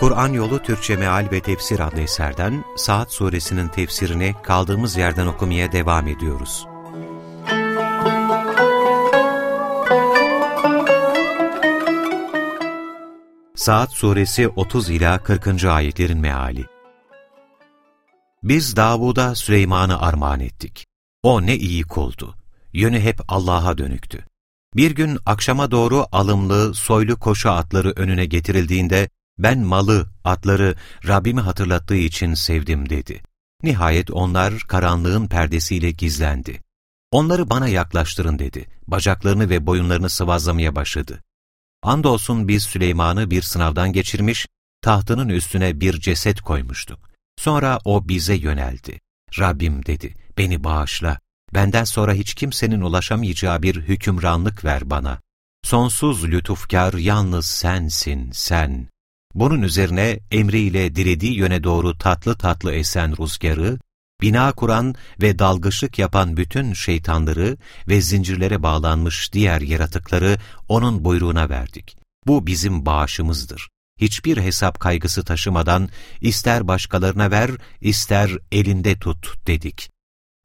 Kur'an Yolu Türkçe Meal ve Tefsir adlı eserden Saat Suresinin tefsirini kaldığımız yerden okumaya devam ediyoruz. Saat Suresi 30 ila 40. ayetlerin meali. Biz Davud'a Süleyman'ı armağan ettik. O ne iyi kuldu. Yönü hep Allah'a dönüktü. Bir gün akşama doğru alımlı, soylu koşu atları önüne getirildiğinde, ben malı, atları Rabbimi hatırlattığı için sevdim dedi. Nihayet onlar karanlığın perdesiyle gizlendi. Onları bana yaklaştırın dedi. Bacaklarını ve boyunlarını sıvazlamaya başladı. Andolsun biz Süleyman'ı bir sınavdan geçirmiş, tahtının üstüne bir ceset koymuştuk. Sonra o bize yöneldi. Rabbim dedi, beni bağışla, benden sonra hiç kimsenin ulaşamayacağı bir hükümranlık ver bana. Sonsuz lütufkar yalnız sensin, sen. Bunun üzerine emriyle dilediği yöne doğru tatlı tatlı esen rüzgarı, bina kuran ve dalgıçlık yapan bütün şeytanları ve zincirlere bağlanmış diğer yaratıkları onun buyruğuna verdik. Bu bizim bağışımızdır. Hiçbir hesap kaygısı taşımadan ister başkalarına ver, ister elinde tut dedik.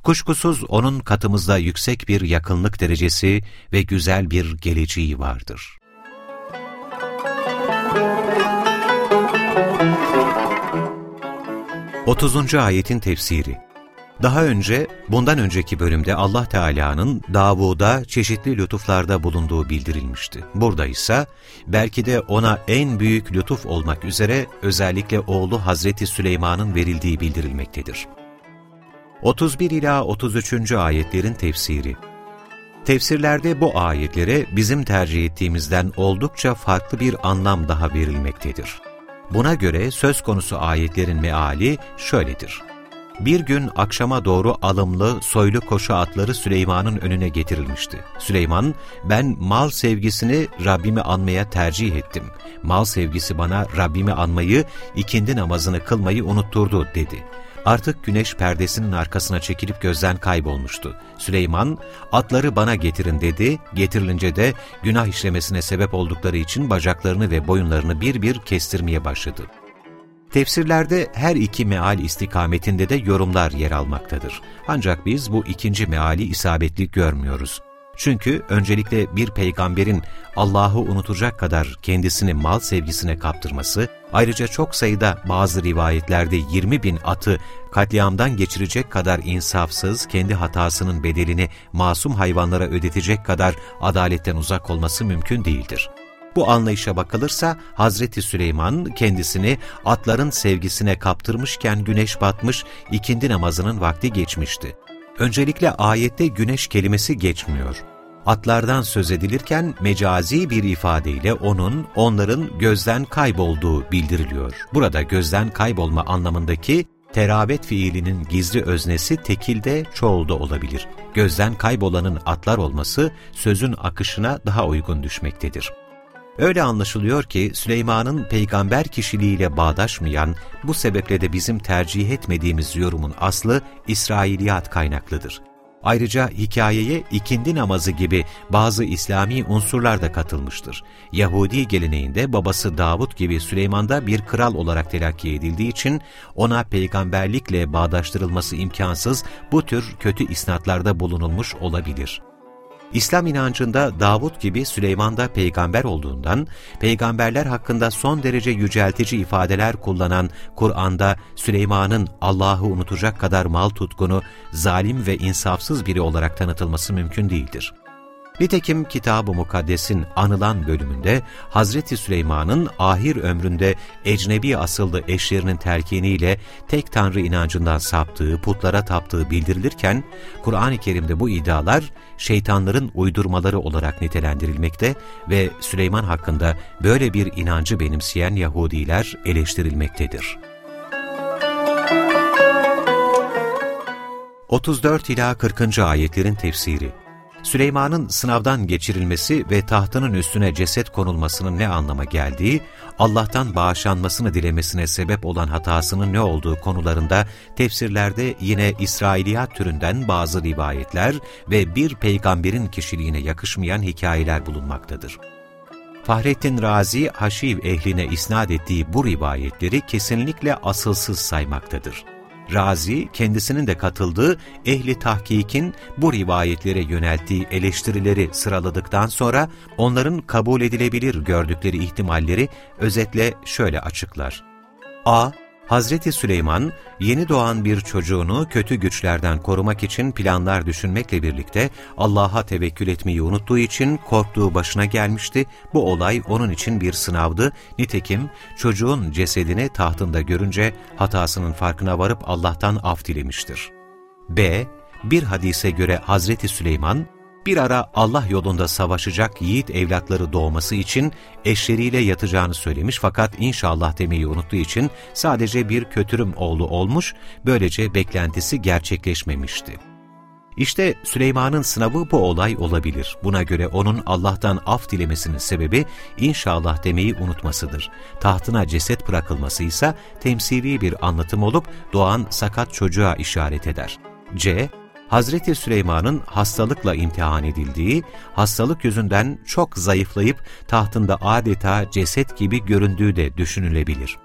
Kuşkusuz onun katımızda yüksek bir yakınlık derecesi ve güzel bir geleceği vardır. 30. ayetin tefsiri Daha önce, bundan önceki bölümde Allah Teala'nın Davud'a çeşitli lütuflarda bulunduğu bildirilmişti. Burada ise belki de ona en büyük lütuf olmak üzere özellikle oğlu Hazreti Süleyman'ın verildiği bildirilmektedir. 31 ila 33. ayetlerin tefsiri Tefsirlerde bu ayetlere bizim tercih ettiğimizden oldukça farklı bir anlam daha verilmektedir. Buna göre söz konusu ayetlerin meali şöyledir. Bir gün akşama doğru alımlı, soylu koşu atları Süleyman'ın önüne getirilmişti. Süleyman, ben mal sevgisini Rabbimi anmaya tercih ettim. Mal sevgisi bana Rabbimi anmayı, ikindi namazını kılmayı unutturdu dedi. Artık güneş perdesinin arkasına çekilip gözden kaybolmuştu. Süleyman, atları bana getirin dedi, getirilince de günah işlemesine sebep oldukları için bacaklarını ve boyunlarını bir bir kestirmeye başladı. Tefsirlerde her iki meal istikametinde de yorumlar yer almaktadır. Ancak biz bu ikinci meali isabetli görmüyoruz. Çünkü öncelikle bir peygamberin Allah'ı unutacak kadar kendisini mal sevgisine kaptırması, ayrıca çok sayıda bazı rivayetlerde 20 bin atı katliamdan geçirecek kadar insafsız, kendi hatasının bedelini masum hayvanlara ödetecek kadar adaletten uzak olması mümkün değildir. Bu anlayışa bakılırsa Hazreti Süleyman kendisini atların sevgisine kaptırmışken güneş batmış, ikindi namazının vakti geçmişti. Öncelikle ayette güneş kelimesi geçmiyor. Atlardan söz edilirken mecazi bir ifadeyle onun, onların gözden kaybolduğu bildiriliyor. Burada gözden kaybolma anlamındaki terabet fiilinin gizli öznesi tekilde çoğulda olabilir. Gözden kaybolanın atlar olması sözün akışına daha uygun düşmektedir. Öyle anlaşılıyor ki Süleyman'ın peygamber kişiliğiyle bağdaşmayan, bu sebeple de bizim tercih etmediğimiz yorumun aslı İsrailiyat kaynaklıdır. Ayrıca hikayeye ikindi namazı gibi bazı İslami unsurlar da katılmıştır. Yahudi geleneğinde babası Davut gibi Süleyman'da bir kral olarak telakki edildiği için ona peygamberlikle bağdaştırılması imkansız bu tür kötü isnatlarda bulunulmuş olabilir. İslam inancında Davut gibi Süleyman da peygamber olduğundan, peygamberler hakkında son derece yüceltici ifadeler kullanan Kur'an'da Süleyman'ın Allah'ı unutacak kadar mal tutkunu, zalim ve insafsız biri olarak tanıtılması mümkün değildir. Nitekim Kitab-ı Mukaddes'in anılan bölümünde Hazreti Süleyman'ın ahir ömründe ecnebi asıllı eşlerinin telkiniyle tek tanrı inancından saptığı, putlara taptığı bildirilirken, Kur'an-ı Kerim'de bu iddialar şeytanların uydurmaları olarak nitelendirilmekte ve Süleyman hakkında böyle bir inancı benimseyen Yahudiler eleştirilmektedir. 34 ila 40. ayetlerin tefsiri Süleyman'ın sınavdan geçirilmesi ve tahtının üstüne ceset konulmasının ne anlama geldiği, Allah'tan bağışlanmasını dilemesine sebep olan hatasının ne olduğu konularında tefsirlerde yine İsrailiyat türünden bazı rivayetler ve bir peygamberin kişiliğine yakışmayan hikayeler bulunmaktadır. Fahrettin Razi, Haşiv ehline isnat ettiği bu rivayetleri kesinlikle asılsız saymaktadır. Razi, kendisinin de katıldığı ehli tahkikin bu rivayetlere yönelttiği eleştirileri sıraladıktan sonra onların kabul edilebilir gördükleri ihtimalleri özetle şöyle açıklar. A. Hazreti Süleyman, yeni doğan bir çocuğunu kötü güçlerden korumak için planlar düşünmekle birlikte Allah'a tevekkül etmeyi unuttuğu için korktuğu başına gelmişti. Bu olay onun için bir sınavdı. Nitekim çocuğun cesedini tahtında görünce hatasının farkına varıp Allah'tan af dilemiştir. B. Bir hadise göre Hazreti Süleyman, bir ara Allah yolunda savaşacak yiğit evlatları doğması için eşleriyle yatacağını söylemiş fakat inşallah demeyi unuttuğu için sadece bir kötürüm oğlu olmuş, böylece beklentisi gerçekleşmemişti. İşte Süleyman'ın sınavı bu olay olabilir. Buna göre onun Allah'tan af dilemesinin sebebi inşallah demeyi unutmasıdır. Tahtına ceset bırakılması ise temsili bir anlatım olup doğan sakat çocuğa işaret eder. C. Hazreti Süleyman'ın hastalıkla imtihan edildiği, hastalık yüzünden çok zayıflayıp tahtında adeta ceset gibi göründüğü de düşünülebilir.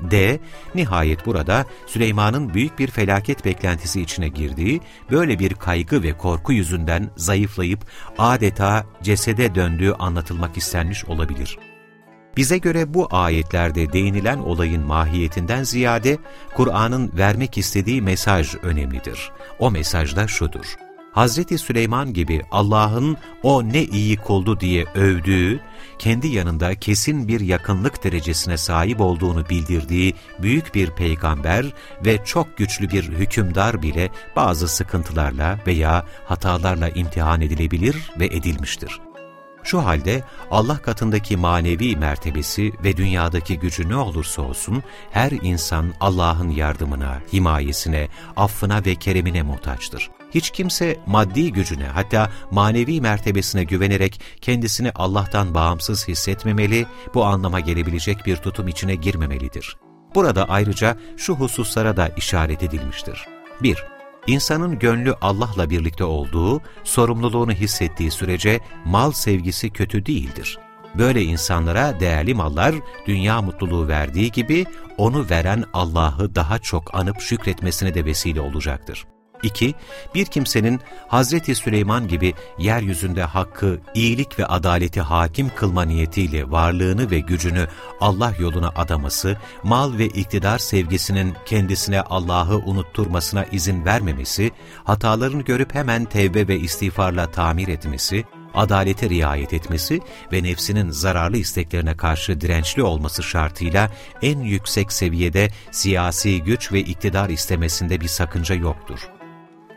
D. Nihayet burada Süleyman'ın büyük bir felaket beklentisi içine girdiği, böyle bir kaygı ve korku yüzünden zayıflayıp adeta cesede döndüğü anlatılmak istenmiş olabilir. Bize göre bu ayetlerde değinilen olayın mahiyetinden ziyade Kur'an'ın vermek istediği mesaj önemlidir. O mesaj da şudur. Hazreti Süleyman gibi Allah'ın o ne iyi kuldu diye övdüğü, kendi yanında kesin bir yakınlık derecesine sahip olduğunu bildirdiği büyük bir peygamber ve çok güçlü bir hükümdar bile bazı sıkıntılarla veya hatalarla imtihan edilebilir ve edilmiştir. Şu halde Allah katındaki manevi mertebesi ve dünyadaki gücü ne olursa olsun her insan Allah'ın yardımına, himayesine, affına ve keremine muhtaçtır. Hiç kimse maddi gücüne hatta manevi mertebesine güvenerek kendisini Allah'tan bağımsız hissetmemeli, bu anlama gelebilecek bir tutum içine girmemelidir. Burada ayrıca şu hususlara da işaret edilmiştir. 1- İnsanın gönlü Allah'la birlikte olduğu, sorumluluğunu hissettiği sürece mal sevgisi kötü değildir. Böyle insanlara değerli mallar dünya mutluluğu verdiği gibi onu veren Allah'ı daha çok anıp şükretmesine de vesile olacaktır. 2. Bir kimsenin Hazreti Süleyman gibi yeryüzünde hakkı, iyilik ve adaleti hakim kılma niyetiyle varlığını ve gücünü Allah yoluna adaması, mal ve iktidar sevgisinin kendisine Allah'ı unutturmasına izin vermemesi, hatalarını görüp hemen tevbe ve istiğfarla tamir etmesi, adalete riayet etmesi ve nefsinin zararlı isteklerine karşı dirençli olması şartıyla en yüksek seviyede siyasi güç ve iktidar istemesinde bir sakınca yoktur.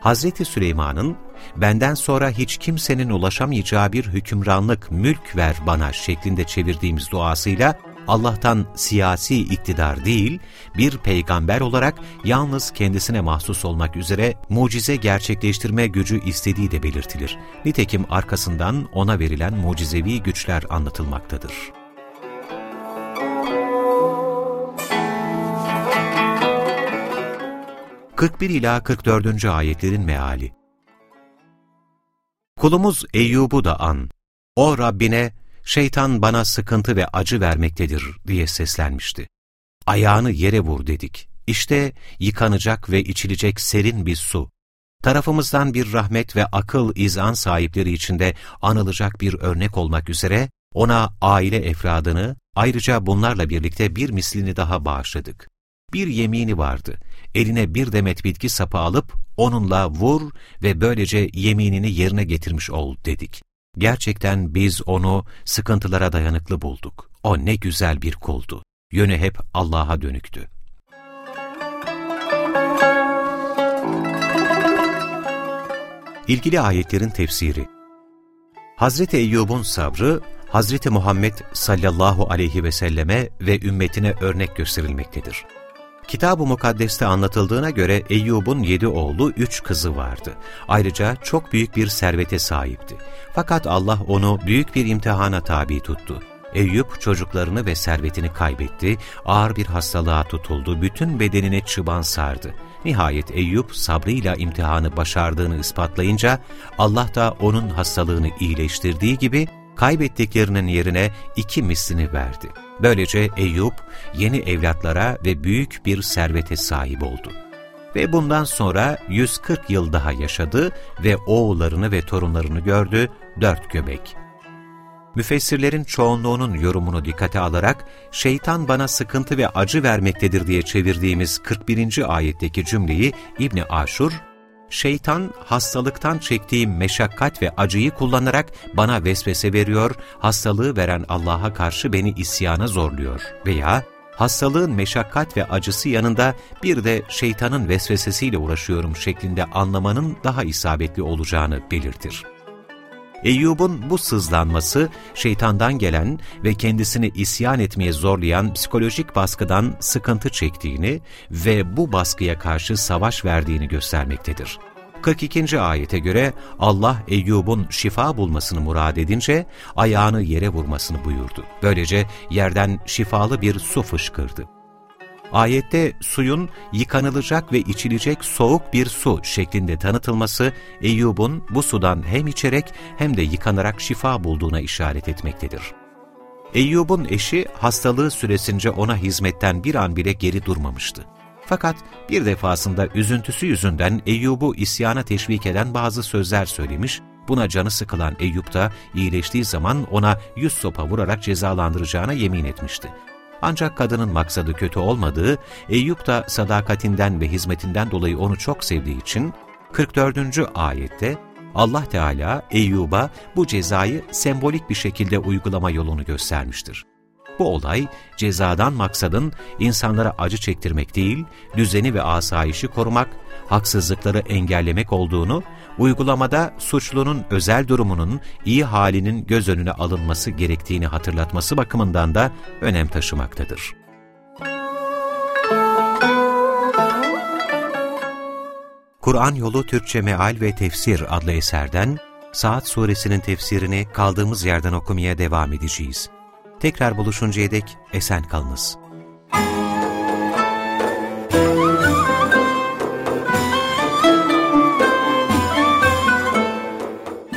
Hazreti Süleyman'ın benden sonra hiç kimsenin ulaşamayacağı bir hükümranlık mülk ver bana şeklinde çevirdiğimiz duasıyla Allah'tan siyasi iktidar değil, bir peygamber olarak yalnız kendisine mahsus olmak üzere mucize gerçekleştirme gücü istediği de belirtilir. Nitekim arkasından ona verilen mucizevi güçler anlatılmaktadır. 41 ila 44. ayetlerin meali. Kulumuz Eyyub'u da an. O Rabbine, şeytan bana sıkıntı ve acı vermektedir diye seslenmişti. Ayağını yere vur dedik. İşte yıkanacak ve içilecek serin bir su. Tarafımızdan bir rahmet ve akıl izan sahipleri içinde anılacak bir örnek olmak üzere ona aile efradını, ayrıca bunlarla birlikte bir mislini daha bağışladık. Bir yemini vardı eline bir demet bitki sapı alıp onunla vur ve böylece yeminini yerine getirmiş ol dedik. Gerçekten biz onu sıkıntılara dayanıklı bulduk. O ne güzel bir kuldu. Yönü hep Allah'a dönüktü. İlgili ayetlerin tefsiri Hazreti Eyyub'un sabrı, Hazreti Muhammed sallallahu aleyhi ve selleme ve ümmetine örnek gösterilmektedir. Kitab-ı Mukaddes'te anlatıldığına göre Eyyub'un yedi oğlu, üç kızı vardı. Ayrıca çok büyük bir servete sahipti. Fakat Allah onu büyük bir imtihana tabi tuttu. Eyüp çocuklarını ve servetini kaybetti, ağır bir hastalığa tutuldu, bütün bedenine çıban sardı. Nihayet Eyüp sabrıyla imtihanı başardığını ispatlayınca Allah da onun hastalığını iyileştirdiği gibi kaybettiklerinin yerine iki mislini verdi. Böylece Eyüp yeni evlatlara ve büyük bir servete sahip oldu. Ve bundan sonra 140 yıl daha yaşadı ve oğullarını ve torunlarını gördü, dört göbek. Müfessirlerin çoğunluğunun yorumunu dikkate alarak, şeytan bana sıkıntı ve acı vermektedir diye çevirdiğimiz 41. ayetteki cümleyi İbni Aşur, Şeytan hastalıktan çektiğim meşakkat ve acıyı kullanarak bana vesvese veriyor, hastalığı veren Allah'a karşı beni isyana zorluyor veya hastalığın meşakkat ve acısı yanında bir de şeytanın vesvesesiyle uğraşıyorum şeklinde anlamanın daha isabetli olacağını belirtir. Eyyub'un bu sızlanması, şeytandan gelen ve kendisini isyan etmeye zorlayan psikolojik baskıdan sıkıntı çektiğini ve bu baskıya karşı savaş verdiğini göstermektedir. 42. ayete göre Allah Eyyub'un şifa bulmasını murad edince ayağını yere vurmasını buyurdu. Böylece yerden şifalı bir su fışkırdı. Ayette suyun yıkanılacak ve içilecek soğuk bir su şeklinde tanıtılması Eyyub'un bu sudan hem içerek hem de yıkanarak şifa bulduğuna işaret etmektedir. Eyyub'un eşi hastalığı süresince ona hizmetten bir an bile geri durmamıştı. Fakat bir defasında üzüntüsü yüzünden Eyyub'u isyana teşvik eden bazı sözler söylemiş, buna canı sıkılan Eyyub da iyileştiği zaman ona yüz sopa vurarak cezalandıracağına yemin etmişti. Ancak kadının maksadı kötü olmadığı, Eyüp da sadakatinden ve hizmetinden dolayı onu çok sevdiği için 44. ayette Allah Teala Eyyub'a bu cezayı sembolik bir şekilde uygulama yolunu göstermiştir. Bu olay, cezadan maksadın insanlara acı çektirmek değil, düzeni ve asayişi korumak, haksızlıkları engellemek olduğunu, uygulamada suçlunun özel durumunun, iyi halinin göz önüne alınması gerektiğini hatırlatması bakımından da önem taşımaktadır. Kur'an Yolu Türkçe Meal ve Tefsir adlı eserden Saat Suresinin tefsirini kaldığımız yerden okumaya devam edeceğiz. Tekrar buluşuncaya dek esen kalınız.